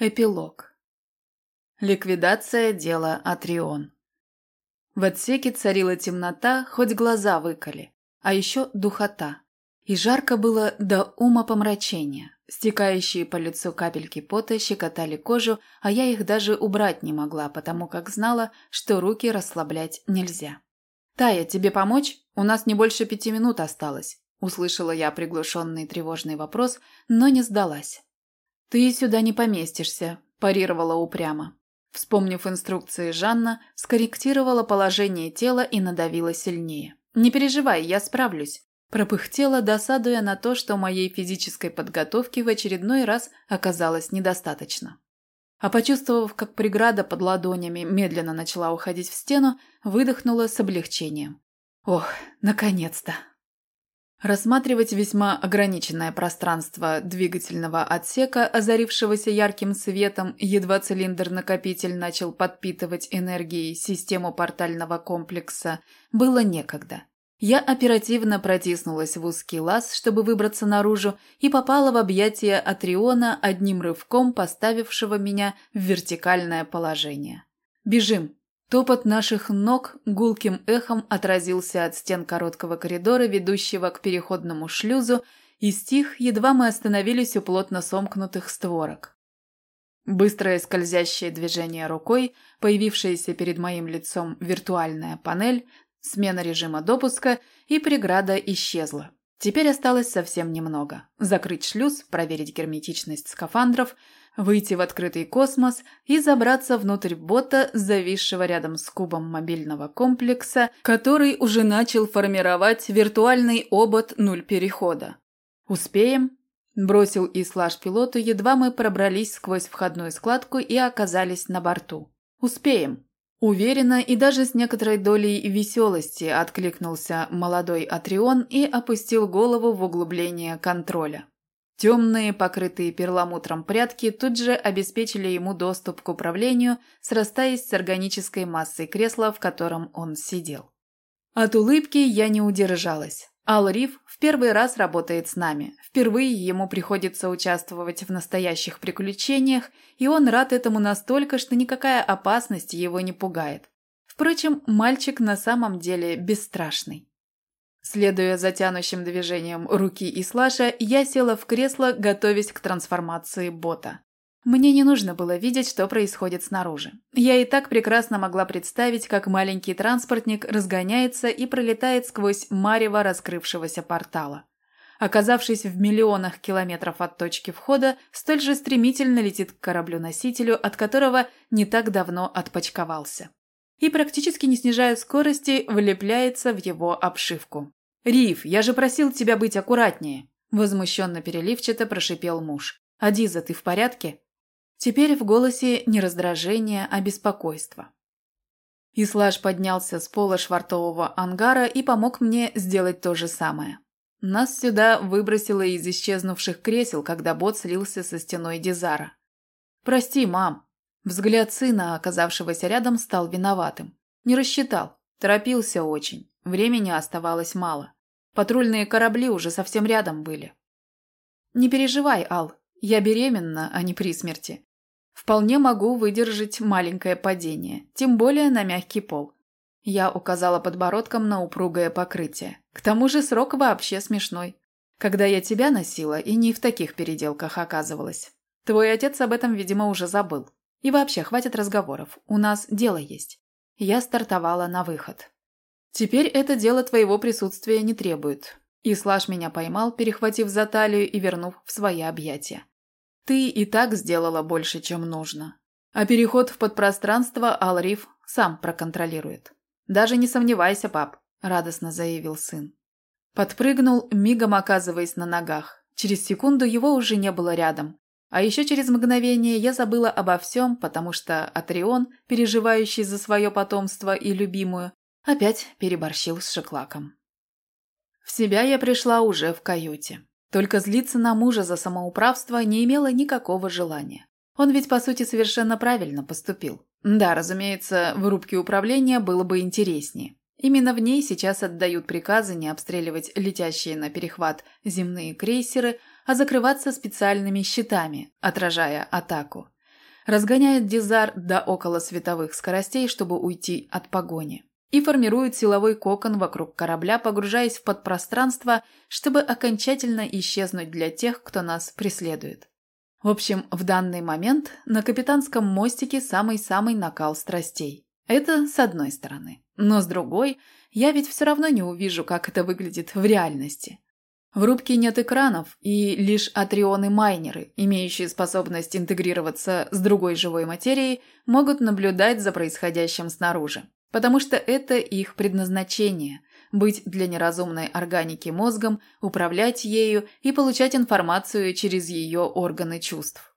Эпилог. Ликвидация дела Атрион. В отсеке царила темнота, хоть глаза выколи, а еще духота. И жарко было до ума помрачения. Стекающие по лицу капельки пота щекотали кожу, а я их даже убрать не могла, потому как знала, что руки расслаблять нельзя. «Тая, тебе помочь? У нас не больше пяти минут осталось», – услышала я приглушенный тревожный вопрос, но не сдалась. «Ты сюда не поместишься», – парировала упрямо. Вспомнив инструкции Жанна, скорректировала положение тела и надавила сильнее. «Не переживай, я справлюсь», – пропыхтела, досадуя на то, что моей физической подготовки в очередной раз оказалось недостаточно. А почувствовав, как преграда под ладонями медленно начала уходить в стену, выдохнула с облегчением. «Ох, наконец-то!» Рассматривать весьма ограниченное пространство двигательного отсека, озарившегося ярким светом, едва цилиндр-накопитель начал подпитывать энергией систему портального комплекса, было некогда. Я оперативно протиснулась в узкий лаз, чтобы выбраться наружу, и попала в объятия Атриона одним рывком, поставившего меня в вертикальное положение. «Бежим!» Топот наших ног гулким эхом отразился от стен короткого коридора, ведущего к переходному шлюзу, и стих, едва мы остановились у плотно сомкнутых створок. Быстрое скользящее движение рукой, появившаяся перед моим лицом виртуальная панель, смена режима допуска, и преграда исчезла. Теперь осталось совсем немного. Закрыть шлюз, проверить герметичность скафандров – выйти в открытый космос и забраться внутрь бота, зависшего рядом с кубом мобильного комплекса, который уже начал формировать виртуальный обод нуль перехода. «Успеем?» – бросил Ислаш пилоту, едва мы пробрались сквозь входную складку и оказались на борту. «Успеем!» Уверенно и даже с некоторой долей веселости откликнулся молодой Атрион и опустил голову в углубление контроля. Темные, покрытые перламутром прятки тут же обеспечили ему доступ к управлению, срастаясь с органической массой кресла, в котором он сидел. От улыбки я не удержалась. Ал Риф в первый раз работает с нами. Впервые ему приходится участвовать в настоящих приключениях, и он рад этому настолько, что никакая опасность его не пугает. Впрочем, мальчик на самом деле бесстрашный. Следуя за тянущим движением руки и слаша, я села в кресло, готовясь к трансформации бота. Мне не нужно было видеть, что происходит снаружи. Я и так прекрасно могла представить, как маленький транспортник разгоняется и пролетает сквозь марево раскрывшегося портала. Оказавшись в миллионах километров от точки входа, столь же стремительно летит к кораблю-носителю, от которого не так давно отпочковался. И практически не снижая скорости, влепляется в его обшивку. «Риф, я же просил тебя быть аккуратнее!» Возмущенно переливчато прошипел муж. «Адиза, ты в порядке?» Теперь в голосе не раздражение, а беспокойство. Ислаж поднялся с пола швартового ангара и помог мне сделать то же самое. Нас сюда выбросило из исчезнувших кресел, когда бот слился со стеной Дизара. «Прости, мам». Взгляд сына, оказавшегося рядом, стал виноватым. Не рассчитал. Торопился очень. Времени оставалось мало. Патрульные корабли уже совсем рядом были. Не переживай, Ал, я беременна, а не при смерти. Вполне могу выдержать маленькое падение, тем более на мягкий пол. Я указала подбородком на упругое покрытие. К тому же срок вообще смешной. Когда я тебя носила, и не в таких переделках оказывалась. Твой отец об этом, видимо, уже забыл. И вообще, хватит разговоров. У нас дело есть. Я стартовала на выход. Теперь это дело твоего присутствия не требует. Ислаш меня поймал, перехватив за талию и вернув в свои объятия. Ты и так сделала больше, чем нужно. А переход в подпространство Алриф сам проконтролирует. Даже не сомневайся, пап, радостно заявил сын. Подпрыгнул, мигом оказываясь на ногах. Через секунду его уже не было рядом. А еще через мгновение я забыла обо всем, потому что Атрион, переживающий за свое потомство и любимую, Опять переборщил с шеклаком. В себя я пришла уже в каюте. Только злиться на мужа за самоуправство не имела никакого желания. Он ведь, по сути, совершенно правильно поступил. Да, разумеется, в рубке управления было бы интереснее. Именно в ней сейчас отдают приказы не обстреливать летящие на перехват земные крейсеры, а закрываться специальными щитами, отражая атаку. разгоняет дизар до около световых скоростей, чтобы уйти от погони, и формирует силовой кокон вокруг корабля, погружаясь в подпространство, чтобы окончательно исчезнуть для тех, кто нас преследует. В общем, в данный момент на капитанском мостике самый-самый накал страстей. Это с одной стороны. Но с другой, я ведь все равно не увижу, как это выглядит в реальности. В рубке нет экранов и лишь атрионы-майнеры, имеющие способность интегрироваться с другой живой материей, могут наблюдать за происходящим снаружи. Потому что это их предназначение – быть для неразумной органики мозгом, управлять ею и получать информацию через ее органы чувств.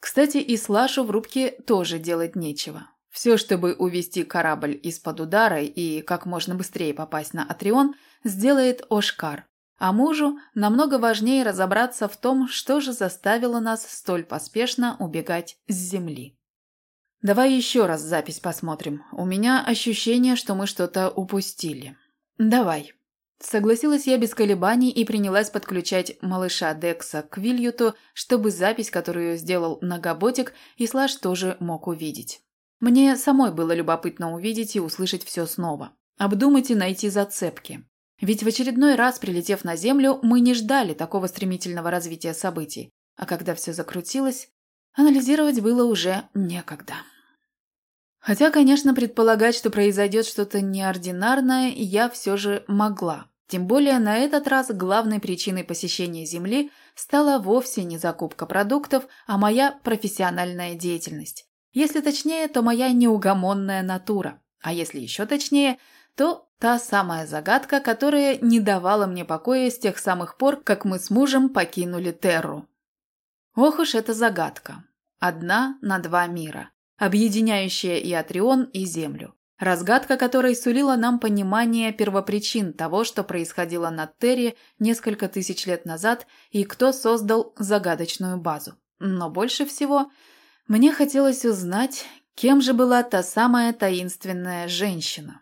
Кстати, и Слашу в рубке тоже делать нечего. Все, чтобы увести корабль из-под удара и как можно быстрее попасть на Атрион, сделает Ошкар, а мужу намного важнее разобраться в том, что же заставило нас столь поспешно убегать с земли. Давай еще раз запись посмотрим. У меня ощущение, что мы что-то упустили. Давай. Согласилась я без колебаний и принялась подключать малыша Декса к Вильюту, чтобы запись, которую сделал Нагоботик, и Слаж тоже мог увидеть. Мне самой было любопытно увидеть и услышать все снова. Обдумать и найти зацепки. Ведь в очередной раз, прилетев на Землю, мы не ждали такого стремительного развития событий. А когда все закрутилось, анализировать было уже некогда. Хотя, конечно, предполагать, что произойдет что-то неординарное, я все же могла. Тем более на этот раз главной причиной посещения Земли стала вовсе не закупка продуктов, а моя профессиональная деятельность. Если точнее, то моя неугомонная натура. А если еще точнее, то Та самая загадка, которая не давала мне покоя с тех самых пор, как мы с мужем покинули Терру. Ох уж эта загадка. Одна на два мира, объединяющая и Атрион, и Землю. Разгадка которой сулила нам понимание первопричин того, что происходило на Терре несколько тысяч лет назад и кто создал загадочную базу. Но больше всего мне хотелось узнать, кем же была та самая таинственная женщина.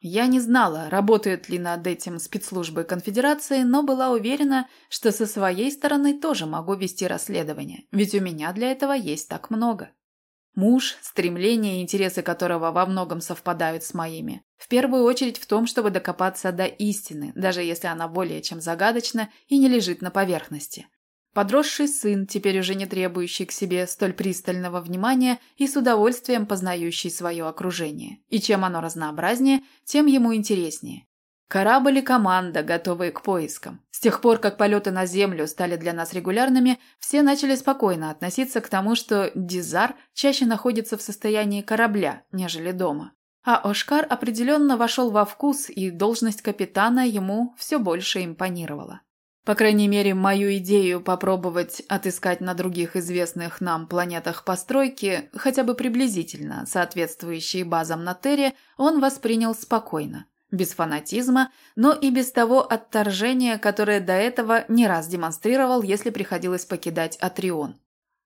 Я не знала, работают ли над этим спецслужбы конфедерации, но была уверена, что со своей стороны тоже могу вести расследование, ведь у меня для этого есть так много. Муж, стремления и интересы которого во многом совпадают с моими. В первую очередь в том, чтобы докопаться до истины, даже если она более чем загадочна и не лежит на поверхности. Подросший сын, теперь уже не требующий к себе столь пристального внимания и с удовольствием познающий свое окружение. И чем оно разнообразнее, тем ему интереснее. Корабль и команда, готовые к поискам. С тех пор, как полеты на Землю стали для нас регулярными, все начали спокойно относиться к тому, что Дизар чаще находится в состоянии корабля, нежели дома. А Ошкар определенно вошел во вкус, и должность капитана ему все больше импонировала. По крайней мере, мою идею попробовать отыскать на других известных нам планетах постройки, хотя бы приблизительно соответствующие базам на Терре, он воспринял спокойно, без фанатизма, но и без того отторжения, которое до этого не раз демонстрировал, если приходилось покидать Атрион.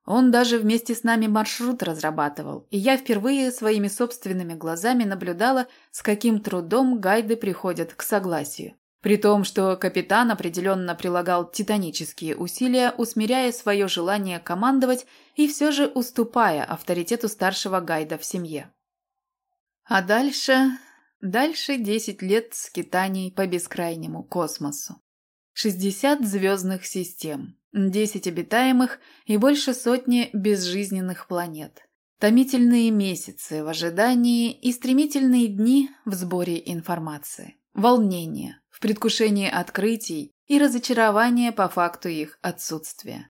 Он даже вместе с нами маршрут разрабатывал, и я впервые своими собственными глазами наблюдала, с каким трудом гайды приходят к согласию. При том, что капитан определенно прилагал титанические усилия, усмиряя свое желание командовать и все же уступая авторитету старшего гайда в семье. А дальше... Дальше 10 лет скитаний по бескрайнему космосу. 60 звездных систем, 10 обитаемых и больше сотни безжизненных планет. Томительные месяцы в ожидании и стремительные дни в сборе информации. Волнение, предвкушении открытий и разочарование по факту их отсутствия.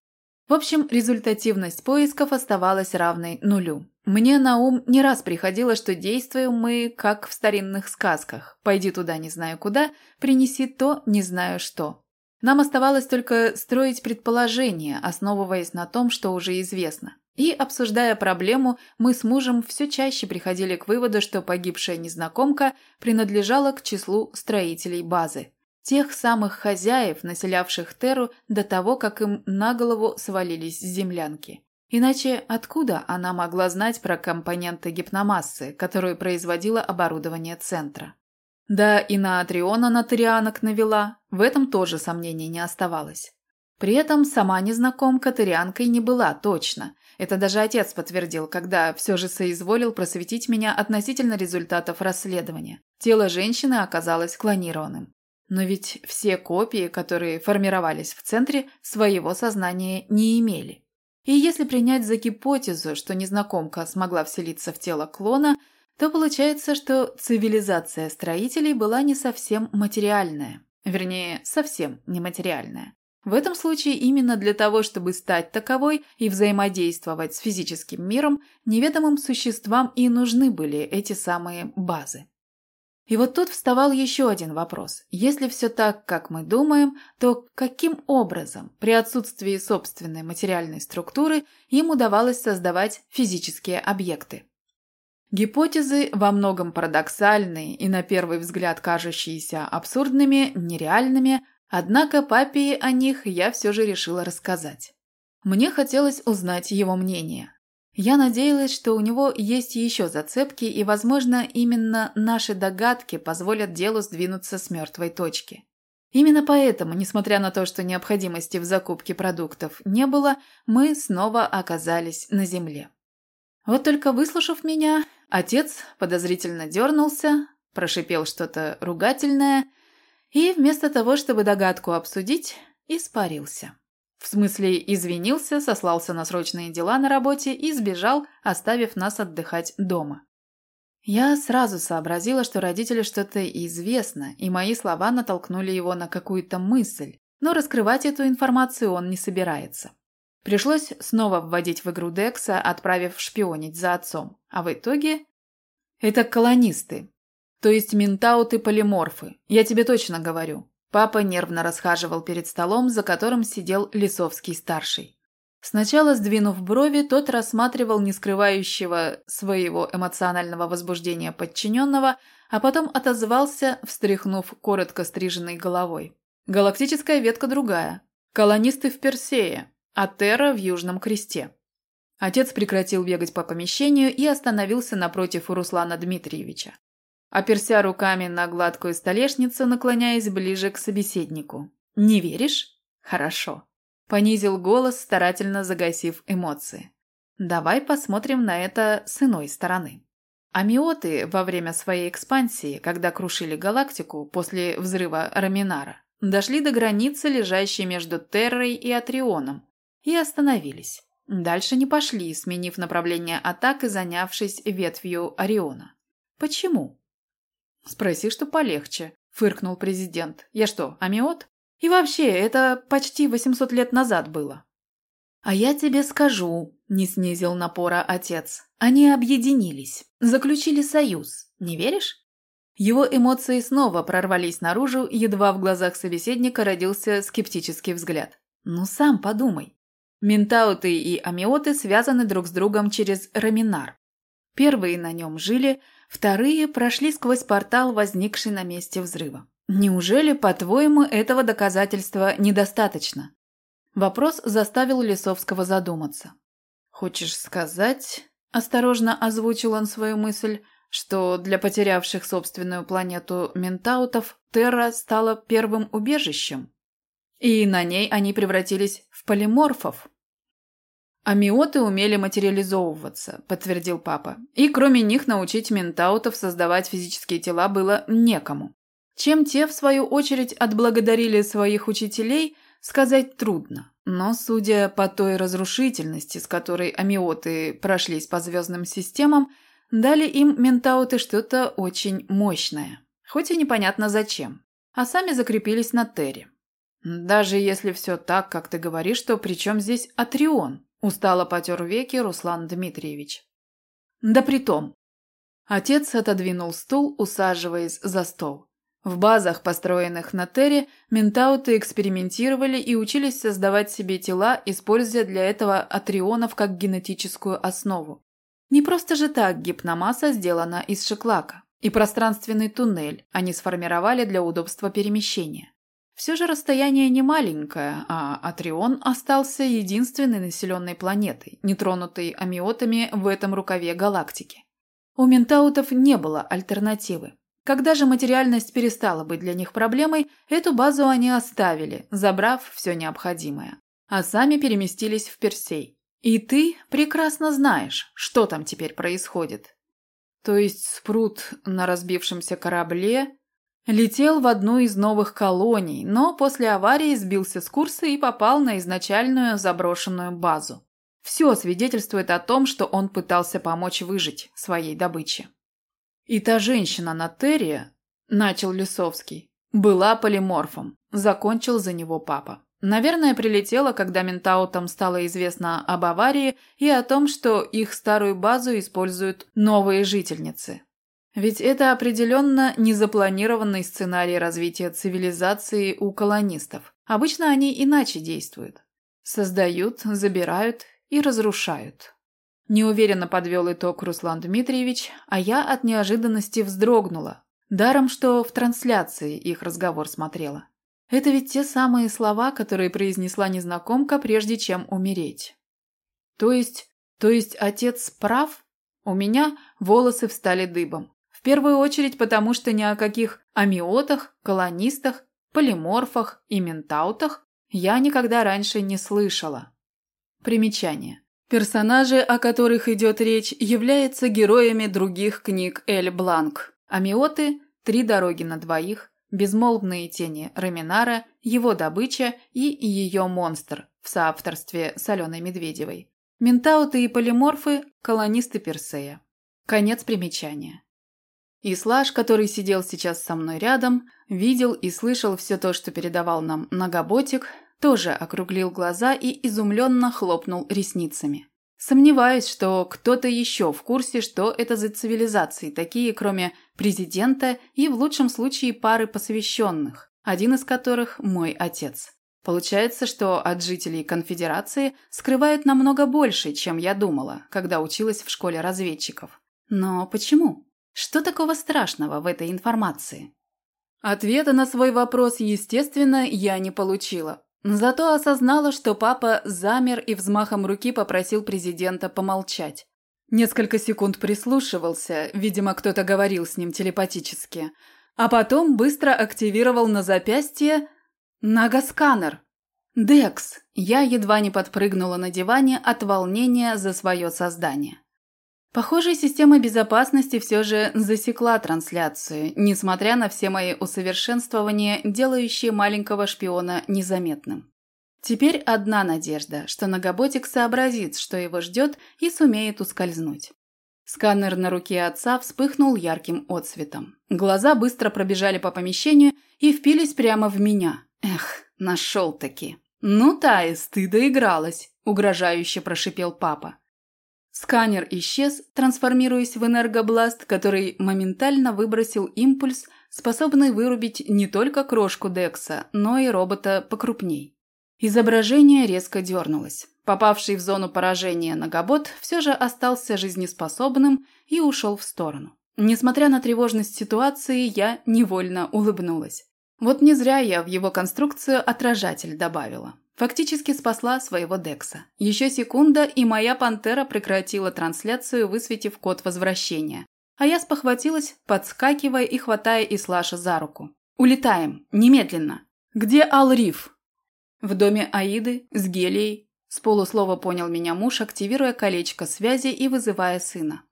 В общем, результативность поисков оставалась равной нулю. Мне на ум не раз приходило, что действуем мы, как в старинных сказках. «Пойди туда, не знаю куда, принеси то, не знаю что». Нам оставалось только строить предположения, основываясь на том, что уже известно. И, обсуждая проблему, мы с мужем все чаще приходили к выводу, что погибшая незнакомка принадлежала к числу строителей базы. Тех самых хозяев, населявших Терру до того, как им на голову свалились землянки. Иначе откуда она могла знать про компоненты гипномассы, которую производило оборудование центра? Да, и на Атриона на Торианок навела, в этом тоже сомнений не оставалось. При этом сама незнакомка тырянкой не была точно. Это даже отец подтвердил, когда все же соизволил просветить меня относительно результатов расследования. Тело женщины оказалось клонированным. Но ведь все копии, которые формировались в центре, своего сознания не имели. И если принять за гипотезу, что незнакомка смогла вселиться в тело клона, то получается, что цивилизация строителей была не совсем материальная. Вернее, совсем нематериальная. В этом случае именно для того, чтобы стать таковой и взаимодействовать с физическим миром, неведомым существам и нужны были эти самые базы. И вот тут вставал еще один вопрос. Если все так, как мы думаем, то каким образом, при отсутствии собственной материальной структуры, им удавалось создавать физические объекты? Гипотезы, во многом парадоксальные и на первый взгляд кажущиеся абсурдными, нереальными, однако папе о них я все же решила рассказать. Мне хотелось узнать его мнение. Я надеялась, что у него есть еще зацепки, и, возможно, именно наши догадки позволят делу сдвинуться с мертвой точки. Именно поэтому, несмотря на то, что необходимости в закупке продуктов не было, мы снова оказались на земле. Вот только выслушав меня, отец подозрительно дернулся, прошипел что-то ругательное и, вместо того, чтобы догадку обсудить, испарился. В смысле, извинился, сослался на срочные дела на работе и сбежал, оставив нас отдыхать дома. Я сразу сообразила, что родителю что-то известно, и мои слова натолкнули его на какую-то мысль, но раскрывать эту информацию он не собирается. Пришлось снова вводить в игру Декса, отправив шпионить за отцом. А в итоге... Это колонисты. То есть ментауты-полиморфы. Я тебе точно говорю. Папа нервно расхаживал перед столом, за которым сидел Лисовский-старший. Сначала, сдвинув брови, тот рассматривал не скрывающего своего эмоционального возбуждения подчиненного, а потом отозвался, встряхнув коротко стриженной головой. Галактическая ветка другая. Колонисты в Персее, а Терра в Южном Кресте. Отец прекратил бегать по помещению и остановился напротив у Руслана Дмитриевича оперся руками на гладкую столешницу, наклоняясь ближе к собеседнику. «Не веришь? Хорошо». Понизил голос, старательно загасив эмоции. «Давай посмотрим на это с иной стороны». Амиоты во время своей экспансии, когда крушили галактику после взрыва Раминара, дошли до границы, лежащей между Террой и Атрионом, и остановились. Дальше не пошли, сменив направление атак и занявшись ветвью Ориона. Почему? «Спроси, что полегче», – фыркнул президент. «Я что, амиот? И вообще, это почти 800 лет назад было». «А я тебе скажу», – не снизил напора отец. «Они объединились, заключили союз. Не веришь?» Его эмоции снова прорвались наружу, едва в глазах собеседника родился скептический взгляд. «Ну сам подумай. Ментауты и амиоты связаны друг с другом через Раминар. Первые на нем жили, Вторые прошли сквозь портал, возникший на месте взрыва. Неужели, по-твоему, этого доказательства недостаточно? Вопрос заставил Лисовского задуматься. «Хочешь сказать...» – осторожно озвучил он свою мысль, что для потерявших собственную планету ментаутов Терра стала первым убежищем? И на ней они превратились в полиморфов? «Амиоты умели материализовываться», – подтвердил папа. «И кроме них научить ментаутов создавать физические тела было некому. Чем те, в свою очередь, отблагодарили своих учителей, сказать трудно. Но, судя по той разрушительности, с которой амиоты прошлись по звездным системам, дали им ментауты что-то очень мощное. Хоть и непонятно зачем. А сами закрепились на Терре. Даже если все так, как ты говоришь, то при чем здесь Атрион? Устало потер веки Руслан Дмитриевич. Да притом. Отец отодвинул стул, усаживаясь за стол. В базах, построенных на Терре, ментауты экспериментировали и учились создавать себе тела, используя для этого атрионов как генетическую основу. Не просто же так гипномасса сделана из шеклака. И пространственный туннель они сформировали для удобства перемещения. Все же расстояние не маленькое, а Атрион остался единственной населенной планетой, нетронутой амиотами в этом рукаве галактики. У ментаутов не было альтернативы. Когда же материальность перестала быть для них проблемой, эту базу они оставили, забрав все необходимое. А сами переместились в Персей. И ты прекрасно знаешь, что там теперь происходит. То есть спрут на разбившемся корабле летел в одну из новых колоний, но после аварии сбился с курса и попал на изначальную заброшенную базу. Все свидетельствует о том, что он пытался помочь выжить своей добыче. И та женщина на Терре, начал Лисовский, была полиморфом, закончил за него папа. Наверное, прилетела, когда Ментаутам стало известно об аварии и о том, что их старую базу используют новые жительницы. Ведь это определенно незапланированный сценарий развития цивилизации у колонистов. Обычно они иначе действуют. Создают, забирают и разрушают. Неуверенно подвел итог Руслан Дмитриевич, а я от неожиданности вздрогнула. Даром, что в трансляции их разговор смотрела. Это ведь те самые слова, которые произнесла незнакомка, прежде чем умереть. То есть, то есть отец прав? У меня волосы встали дыбом. В первую очередь потому, что ни о каких амиотах, колонистах, полиморфах и ментаутах я никогда раньше не слышала. Примечание. Персонажи, о которых идет речь, являются героями других книг Эль Бланк. Амиоты «Три дороги на двоих», «Безмолвные тени Раминара», «Его добыча» и «Ее монстр» в соавторстве с Аленой Медведевой. Ментауты и полиморфы – колонисты Персея. Конец примечания. Ислаш, который сидел сейчас со мной рядом, видел и слышал все то, что передавал нам Нагоботик, тоже округлил глаза и изумленно хлопнул ресницами. Сомневаюсь, что кто-то еще в курсе, что это за цивилизации, такие, кроме президента и, в лучшем случае, пары посвященных, один из которых – мой отец. Получается, что от жителей конфедерации скрывают намного больше, чем я думала, когда училась в школе разведчиков. Но почему? Что такого страшного в этой информации? Ответа на свой вопрос, естественно, я не получила. Зато осознала, что папа замер и взмахом руки попросил президента помолчать. Несколько секунд прислушивался, видимо, кто-то говорил с ним телепатически, а потом быстро активировал на запястье нагосканер. «Декс!» Я едва не подпрыгнула на диване от волнения за свое создание. Похоже, система безопасности все же засекла трансляцию, несмотря на все мои усовершенствования, делающие маленького шпиона незаметным. Теперь одна надежда, что Нагоботик сообразит, что его ждет, и сумеет ускользнуть. Сканер на руке отца вспыхнул ярким отсветом. Глаза быстро пробежали по помещению и впились прямо в меня. Эх, нашел-таки. «Ну, Таис, ты доигралась», – угрожающе прошипел папа. Сканер исчез, трансформируясь в энергобласт, который моментально выбросил импульс, способный вырубить не только крошку Декса, но и робота покрупней. Изображение резко дернулось. Попавший в зону поражения нанобот все же остался жизнеспособным и ушел в сторону. Несмотря на тревожность ситуации, я невольно улыбнулась. Вот не зря я в его конструкцию отражатель добавила. Фактически спасла своего Декса. Еще секунда, и моя пантера прекратила трансляцию, высветив код возвращения. А я спохватилась, подскакивая и хватая Ислаша за руку. «Улетаем! Немедленно! Где Алриф?» «В доме Аиды, с Гелией», – с полуслова понял меня муж, активируя колечко связи и вызывая сына.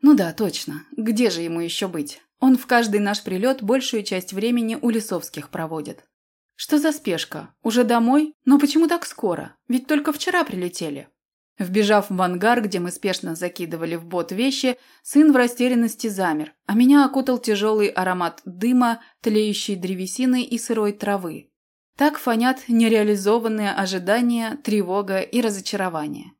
«Ну да, точно. Где же ему еще быть? Он в каждый наш прилет большую часть времени у Лисовских проводит. Что за спешка? Уже домой? Но почему так скоро? Ведь только вчера прилетели. Вбежав в ангар, где мы спешно закидывали в бот вещи, сын в растерянности замер, а меня окутал тяжелый аромат дыма, тлеющей древесины и сырой травы. Так фонят нереализованные ожидания, тревога и разочарование.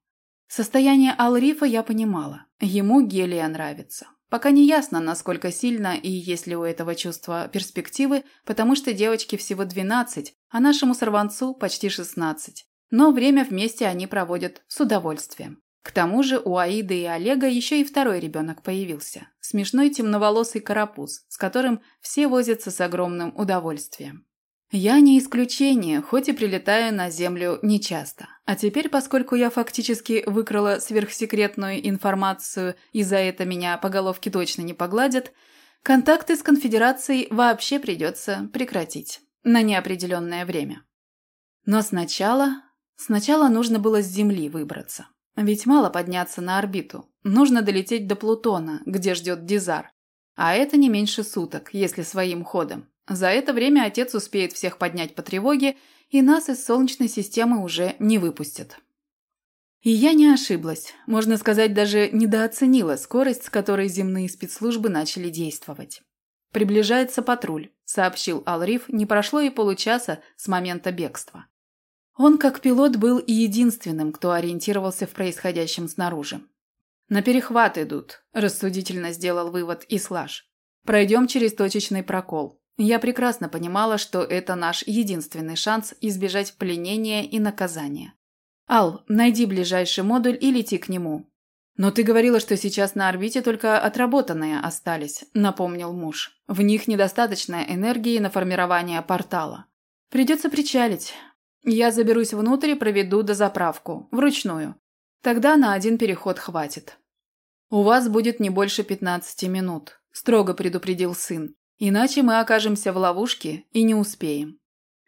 Состояние Алрифа я понимала. Ему Гелия нравится. Пока не ясно, насколько сильно и есть ли у этого чувства перспективы, потому что девочке всего 12, а нашему сорванцу почти 16. Но время вместе они проводят с удовольствием. К тому же у Аиды и Олега еще и второй ребенок появился. Смешной темноволосый карапуз, с которым все возятся с огромным удовольствием. Я не исключение, хоть и прилетаю на Землю нечасто. А теперь, поскольку я фактически выкрала сверхсекретную информацию и за это меня по головке точно не погладят, Контакты с конфедерацией вообще придется прекратить на неопределенное время. Но сначала... Сначала нужно было с Земли выбраться. Ведь мало подняться на орбиту. Нужно долететь до Плутона, где ждет Дизар. А это не меньше суток, если своим ходом. За это время отец успеет всех поднять по тревоге, и нас из Солнечной системы уже не выпустят. И я не ошиблась, можно сказать, даже недооценила скорость, с которой земные спецслужбы начали действовать. «Приближается патруль», – сообщил Алриф, не прошло и получаса с момента бегства. Он, как пилот, был и единственным, кто ориентировался в происходящем снаружи. «На перехват идут», – рассудительно сделал вывод Ислаш. «Пройдем через точечный прокол. Я прекрасно понимала, что это наш единственный шанс избежать пленения и наказания. Ал, найди ближайший модуль и лети к нему. Но ты говорила, что сейчас на орбите только отработанные остались, напомнил муж. В них недостаточно энергии на формирование портала. Придется причалить. Я заберусь внутрь и проведу дозаправку, вручную. Тогда на один переход хватит. У вас будет не больше 15 минут, строго предупредил сын. Иначе мы окажемся в ловушке и не успеем.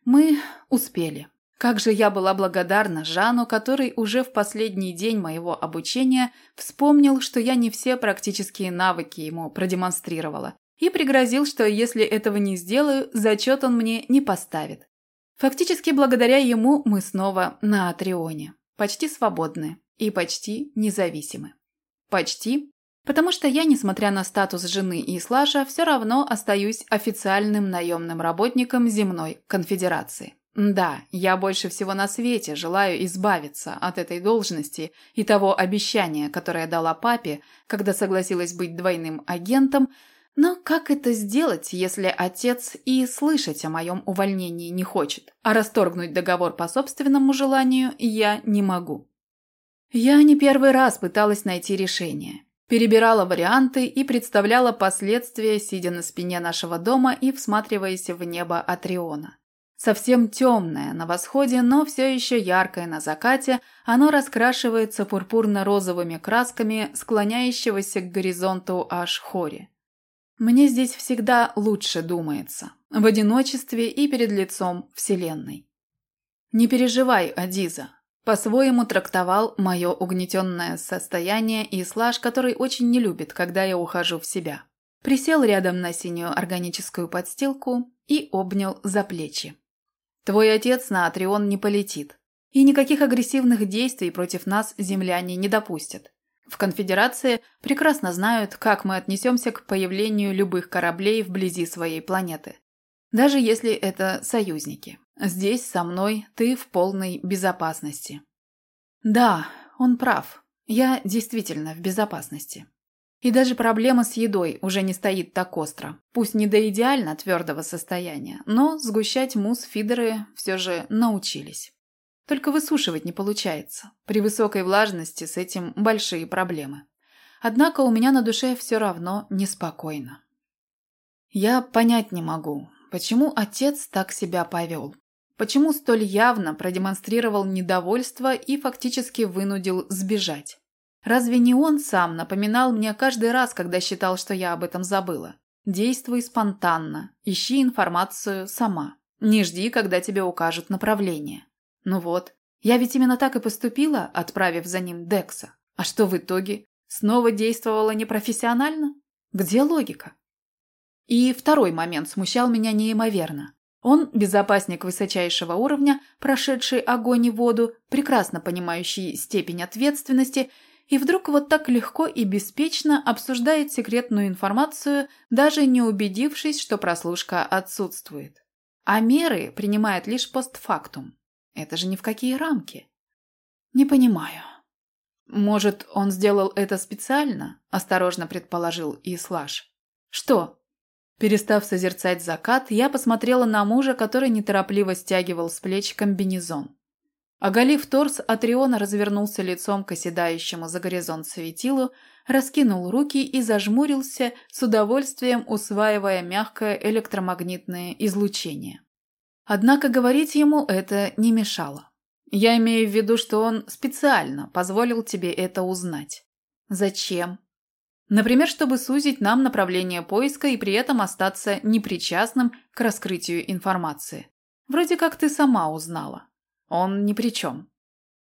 Мы успели. Как же я была благодарна Жану, который уже в последний день моего обучения вспомнил, что я не все практические навыки ему продемонстрировала, и пригрозил, что если этого не сделаю, зачет он мне не поставит. Фактически благодаря ему мы снова на Атрионе, почти свободны и почти независимы. Почти Потому что я, несмотря на статус жены и Слаша, все равно остаюсь официальным наемным работником земной конфедерации. Да, я больше всего на свете желаю избавиться от этой должности и того обещания, которое дала папе, когда согласилась быть двойным агентом, но как это сделать, если отец и слышать о моем увольнении не хочет, а расторгнуть договор по собственному желанию я не могу? Я не первый раз пыталась найти решение. Перебирала варианты и представляла последствия, сидя на спине нашего дома и всматриваясь в небо Атриона. Совсем темное на восходе, но все еще яркое на закате, оно раскрашивается пурпурно-розовыми красками склоняющегося к горизонту Ашхори. Мне здесь всегда лучше думается, в одиночестве и перед лицом Вселенной. Не переживай, Адиза, по-своему трактовал мое угнетенное состояние и слаж, который очень не любит, когда я ухожу в себя. Присел рядом на синюю органическую подстилку и обнял за плечи. Твой отец на Атрион не полетит. И никаких агрессивных действий против нас земляне не допустят. В конфедерации прекрасно знают, как мы отнесемся к появлению любых кораблей вблизи своей планеты. Даже если это союзники. Здесь со мной ты в полной безопасности. Да, он прав. Я действительно в безопасности. И даже проблема с едой уже не стоит так остро. Пусть не до идеально твердого состояния, но сгущать мусс фидеры все же научились. Только высушивать не получается. При высокой влажности с этим большие проблемы. Однако у меня на душе все равно неспокойно. Я понять не могу, почему отец так себя повел. Почему столь явно продемонстрировал недовольство и фактически вынудил сбежать? Разве не он сам напоминал мне каждый раз, когда считал, что я об этом забыла? Действуй спонтанно, ищи информацию сама. Не жди, когда тебе укажут направление. Ну вот, я ведь именно так и поступила, отправив за ним Декса. А что в итоге? Снова действовала непрофессионально? Где логика? И второй момент смущал меня неимоверно. Он – безопасник высочайшего уровня, прошедший огонь и воду, прекрасно понимающий степень ответственности, и вдруг вот так легко и беспечно обсуждает секретную информацию, даже не убедившись, что прослушка отсутствует. А меры принимает лишь постфактум. Это же ни в какие рамки. Не понимаю. Может, он сделал это специально? Осторожно предположил Ислаш. Что, Перестав созерцать закат, я посмотрела на мужа, который неторопливо стягивал с плеч комбинезон. Оголив торс, Атриона развернулся лицом к оседающему за горизонт светилу, раскинул руки и зажмурился, с удовольствием усваивая мягкое электромагнитное излучение. Однако говорить ему это не мешало. Я имею в виду, что он специально позволил тебе это узнать. Зачем? Например, чтобы сузить нам направление поиска и при этом остаться непричастным к раскрытию информации. Вроде как ты сама узнала. Он ни при чем.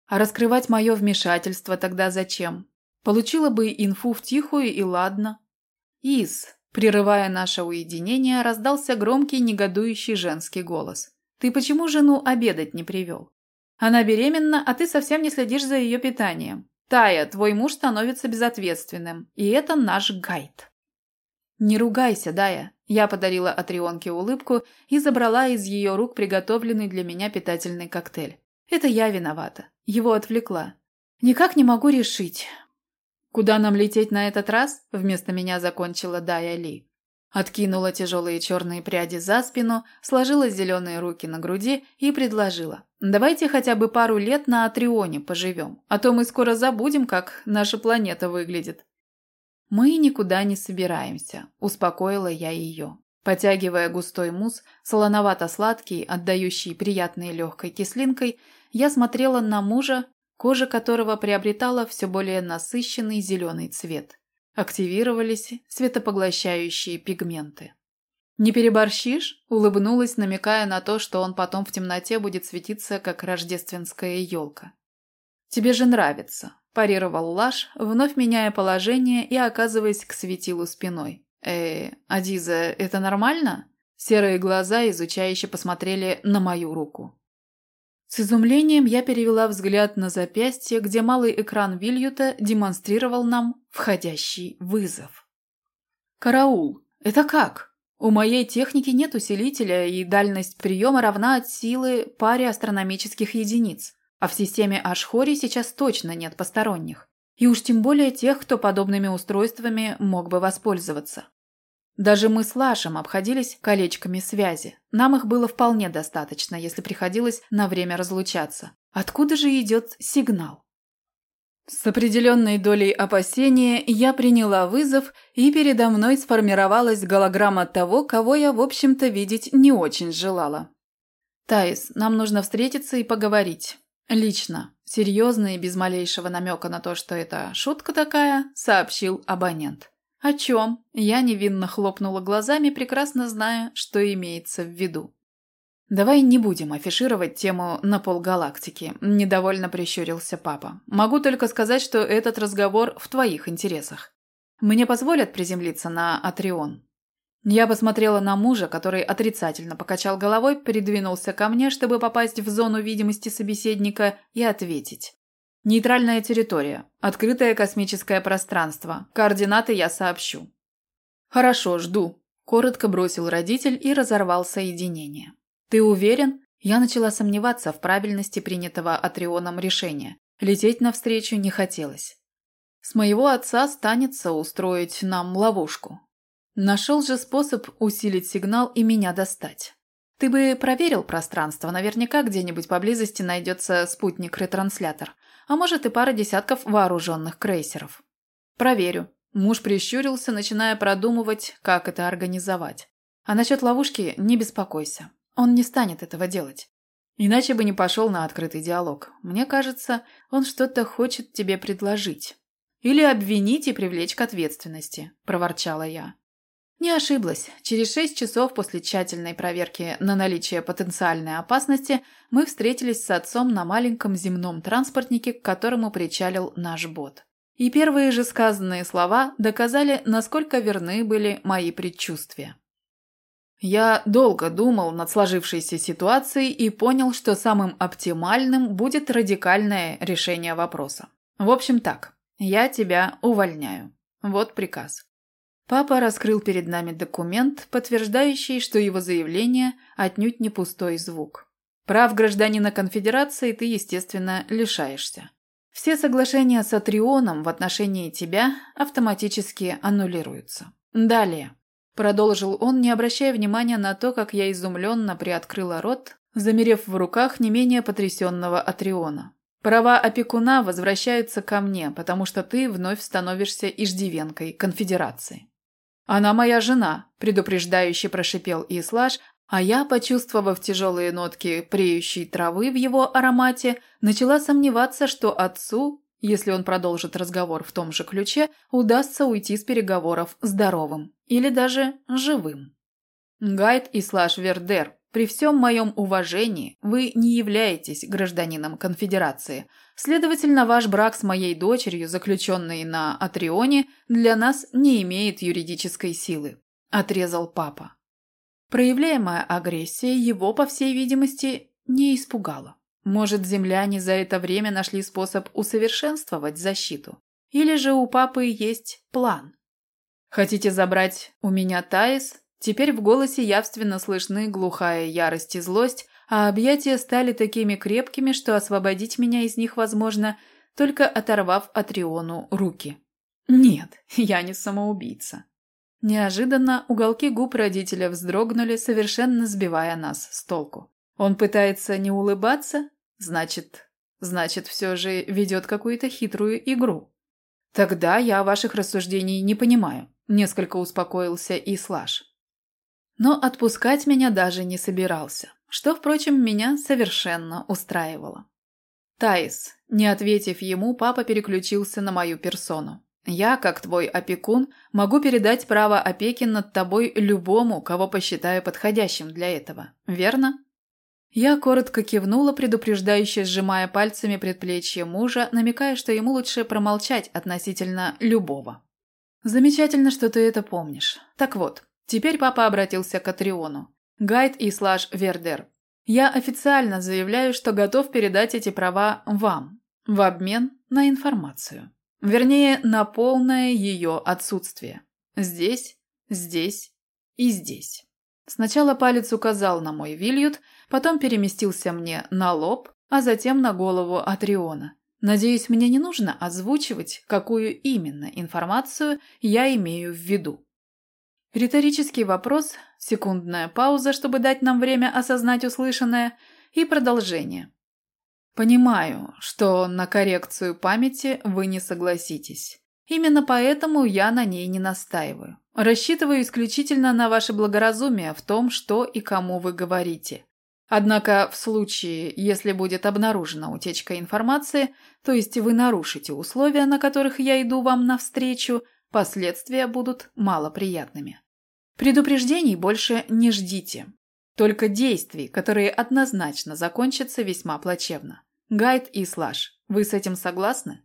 А раскрывать мое вмешательство тогда зачем? Получила бы инфу в тихую и ладно. Из, прерывая наше уединение, раздался громкий негодующий женский голос. Ты почему жену обедать не привел? Она беременна, а ты совсем не следишь за ее питанием. Тая, твой муж становится безответственным, и это наш гайд. Не ругайся, Дая. Я подарила Атрионке улыбку и забрала из ее рук приготовленный для меня питательный коктейль. Это я виновата. Его отвлекла. Никак не могу решить. Куда нам лететь на этот раз? Вместо меня закончила Дая Ли. Откинула тяжелые черные пряди за спину, сложила зеленые руки на груди и предложила. «Давайте хотя бы пару лет на Атрионе поживем, а то мы скоро забудем, как наша планета выглядит». «Мы никуда не собираемся», – успокоила я ее. Потягивая густой мусс, солоновато-сладкий, отдающий приятной легкой кислинкой, я смотрела на мужа, кожа которого приобретала все более насыщенный зеленый цвет активировались светопоглощающие пигменты. «Не переборщишь?» – улыбнулась, намекая на то, что он потом в темноте будет светиться, как рождественская елка. «Тебе же нравится», – парировал Лаш, вновь меняя положение и оказываясь к светилу спиной. «Э, Адиза, это нормально?» Серые глаза изучающе посмотрели на мою руку. С изумлением я перевела взгляд на запястье, где малый экран Вильюта демонстрировал нам входящий вызов. «Караул! Это как? У моей техники нет усилителя, и дальность приема равна от силы паре астрономических единиц, а в системе Ашхори сейчас точно нет посторонних. И уж тем более тех, кто подобными устройствами мог бы воспользоваться. Даже мы с Лашем обходились колечками связи. Нам их было вполне достаточно, если приходилось на время разлучаться. Откуда же идет сигнал? С определенной долей опасения я приняла вызов, и передо мной сформировалась голограмма того, кого я, в общем-то, видеть не очень желала. «Таис, нам нужно встретиться и поговорить. Лично, серьезно и без малейшего намека на то, что это шутка такая», сообщил абонент. «О чем?» Я невинно хлопнула глазами, прекрасно зная, что имеется в виду. «Давай не будем афишировать тему на полгалактики», – недовольно прищурился папа. «Могу только сказать, что этот разговор в твоих интересах. Мне позволят приземлиться на Атрион?» Я посмотрела на мужа, который отрицательно покачал головой, передвинулся ко мне, чтобы попасть в зону видимости собеседника и ответить. Нейтральная территория. Открытое космическое пространство. Координаты я сообщу. Хорошо, жду. Коротко бросил родитель и разорвал соединение. Ты уверен? Я начала сомневаться в правильности принятого Атрионом решения. Лететь навстречу не хотелось. С моего отца станется устроить нам ловушку. Нашел же способ усилить сигнал и меня достать. Ты бы проверил пространство, наверняка где-нибудь поблизости найдется спутник-ретранслятор а может и пара десятков вооруженных крейсеров. Проверю. Муж прищурился, начиная продумывать, как это организовать. А насчет ловушки не беспокойся. Он не станет этого делать. Иначе бы не пошел на открытый диалог. Мне кажется, он что-то хочет тебе предложить. Или обвинить и привлечь к ответственности, проворчала я. Не ошиблась. Через шесть часов после тщательной проверки на наличие потенциальной опасности мы встретились с отцом на маленьком земном транспортнике, к которому причалил наш бот. И первые же сказанные слова доказали, насколько верны были мои предчувствия. Я долго думал над сложившейся ситуацией и понял, что самым оптимальным будет радикальное решение вопроса. В общем так, я тебя увольняю. Вот приказ. Папа раскрыл перед нами документ, подтверждающий, что его заявление отнюдь не пустой звук. Прав гражданина конфедерации ты, естественно, лишаешься. Все соглашения с Атрионом в отношении тебя автоматически аннулируются. Далее. Продолжил он, не обращая внимания на то, как я изумленно приоткрыла рот, замерев в руках не менее потрясенного Атриона. Права опекуна возвращаются ко мне, потому что ты вновь становишься иждивенкой конфедерации. «Она моя жена», – предупреждающе прошипел Ислаш, а я, почувствовав тяжелые нотки преющей травы в его аромате, начала сомневаться, что отцу если он продолжит разговор в том же ключе, удастся уйти с переговоров здоровым или даже живым. Гайд и Слаш Вердер, при всем моем уважении, вы не являетесь гражданином конфедерации. Следовательно, ваш брак с моей дочерью, заключенный на Атрионе, для нас не имеет юридической силы. Отрезал папа. Проявляемая агрессия его, по всей видимости, не испугала. Может, земляне за это время нашли способ усовершенствовать защиту? Или же у папы есть план? Хотите забрать у меня Таис? Теперь в голосе явственно слышны глухая ярость и злость, а объятия стали такими крепкими, что освободить меня из них возможно, только оторвав от Риону руки. Нет, я не самоубийца. Неожиданно уголки губ родителя вздрогнули, совершенно сбивая нас с толку. Он пытается не улыбаться, Значит, значит, все же ведет какую-то хитрую игру. Тогда я ваших рассуждений не понимаю, несколько успокоился и Слаж. Но отпускать меня даже не собирался, что, впрочем, меня совершенно устраивало. Таис, не ответив ему, папа переключился на мою персону. Я, как твой опекун, могу передать право опеки над тобой любому, кого посчитаю подходящим для этого, верно? Я коротко кивнула, предупреждающе сжимая пальцами предплечье мужа, намекая, что ему лучше промолчать относительно любого. «Замечательно, что ты это помнишь. Так вот, теперь папа обратился к Атриону. Гайд и Слаж Вердер. Я официально заявляю, что готов передать эти права вам, в обмен на информацию. Вернее, на полное ее отсутствие. Здесь, здесь и здесь». Сначала палец указал на мой вильют, потом переместился мне на лоб, а затем на голову Атриона. Надеюсь, мне не нужно озвучивать, какую именно информацию я имею в виду. Риторический вопрос, секундная пауза, чтобы дать нам время осознать услышанное, и продолжение. Понимаю, что на коррекцию памяти вы не согласитесь. Именно поэтому я на ней не настаиваю. Рассчитываю исключительно на ваше благоразумие в том, что и кому вы говорите. Однако в случае, если будет обнаружена утечка информации, то есть вы нарушите условия, на которых я иду вам навстречу, последствия будут малоприятными. Предупреждений больше не ждите. Только действий, которые однозначно закончатся весьма плачевно. Гайд и Слаж, вы с этим согласны?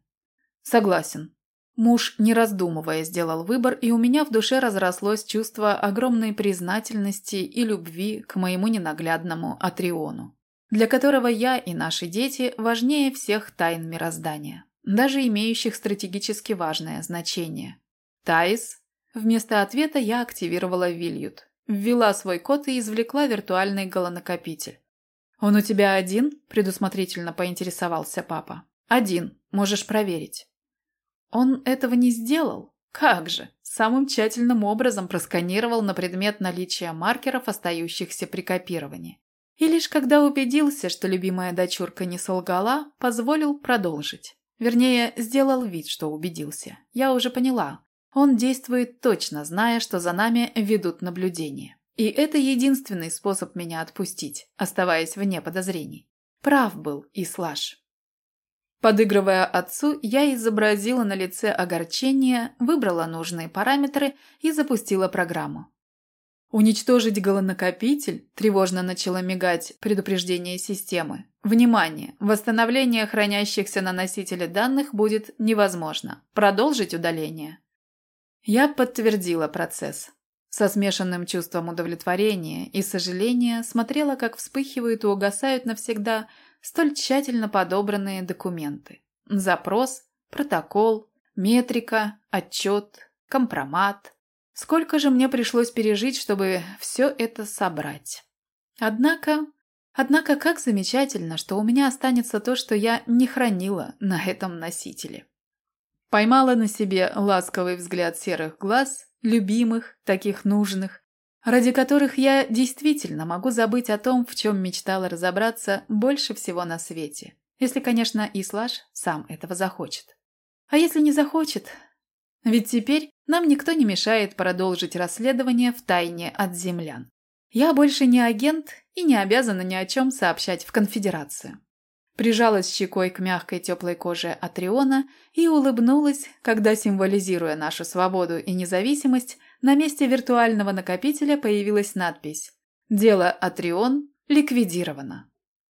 Согласен. Муж, не раздумывая, сделал выбор, и у меня в душе разрослось чувство огромной признательности и любви к моему ненаглядному Атриону, для которого я и наши дети важнее всех тайн мироздания, даже имеющих стратегически важное значение. Таис. Вместо ответа я активировала Вильют, ввела свой код и извлекла виртуальный голонакопитель. «Он у тебя один?» – предусмотрительно поинтересовался папа. «Один. Можешь проверить». Он этого не сделал? Как же! Самым тщательным образом просканировал на предмет наличия маркеров, остающихся при копировании. И лишь когда убедился, что любимая дочурка не солгала, позволил продолжить. Вернее, сделал вид, что убедился. Я уже поняла. Он действует точно, зная, что за нами ведут наблюдение. И это единственный способ меня отпустить, оставаясь вне подозрений. Прав был и Слаж. Подыгрывая отцу, я изобразила на лице огорчение, выбрала нужные параметры и запустила программу. Уничтожить голонакопитель тревожно начало мигать предупреждение системы. Внимание! Восстановление хранящихся на носителе данных будет невозможно. Продолжить удаление. Я подтвердила процесс. Со смешанным чувством удовлетворения и сожаления смотрела, как вспыхивают и угасают навсегда столь тщательно подобранные документы. Запрос, протокол, метрика, отчет, компромат. Сколько же мне пришлось пережить, чтобы все это собрать. Однако, однако как замечательно, что у меня останется то, что я не хранила на этом носителе. Поймала на себе ласковый взгляд серых глаз, любимых, таких нужных, ради которых я действительно могу забыть о том, в чем мечтала разобраться больше всего на свете. Если, конечно, Ислаш сам этого захочет. А если не захочет? Ведь теперь нам никто не мешает продолжить расследование в тайне от землян. Я больше не агент и не обязана ни о чем сообщать в конфедерацию. Прижалась щекой к мягкой теплой коже Атриона и улыбнулась, когда, символизируя нашу свободу и независимость, на месте виртуального накопителя появилась надпись «Дело Атрион ликвидировано».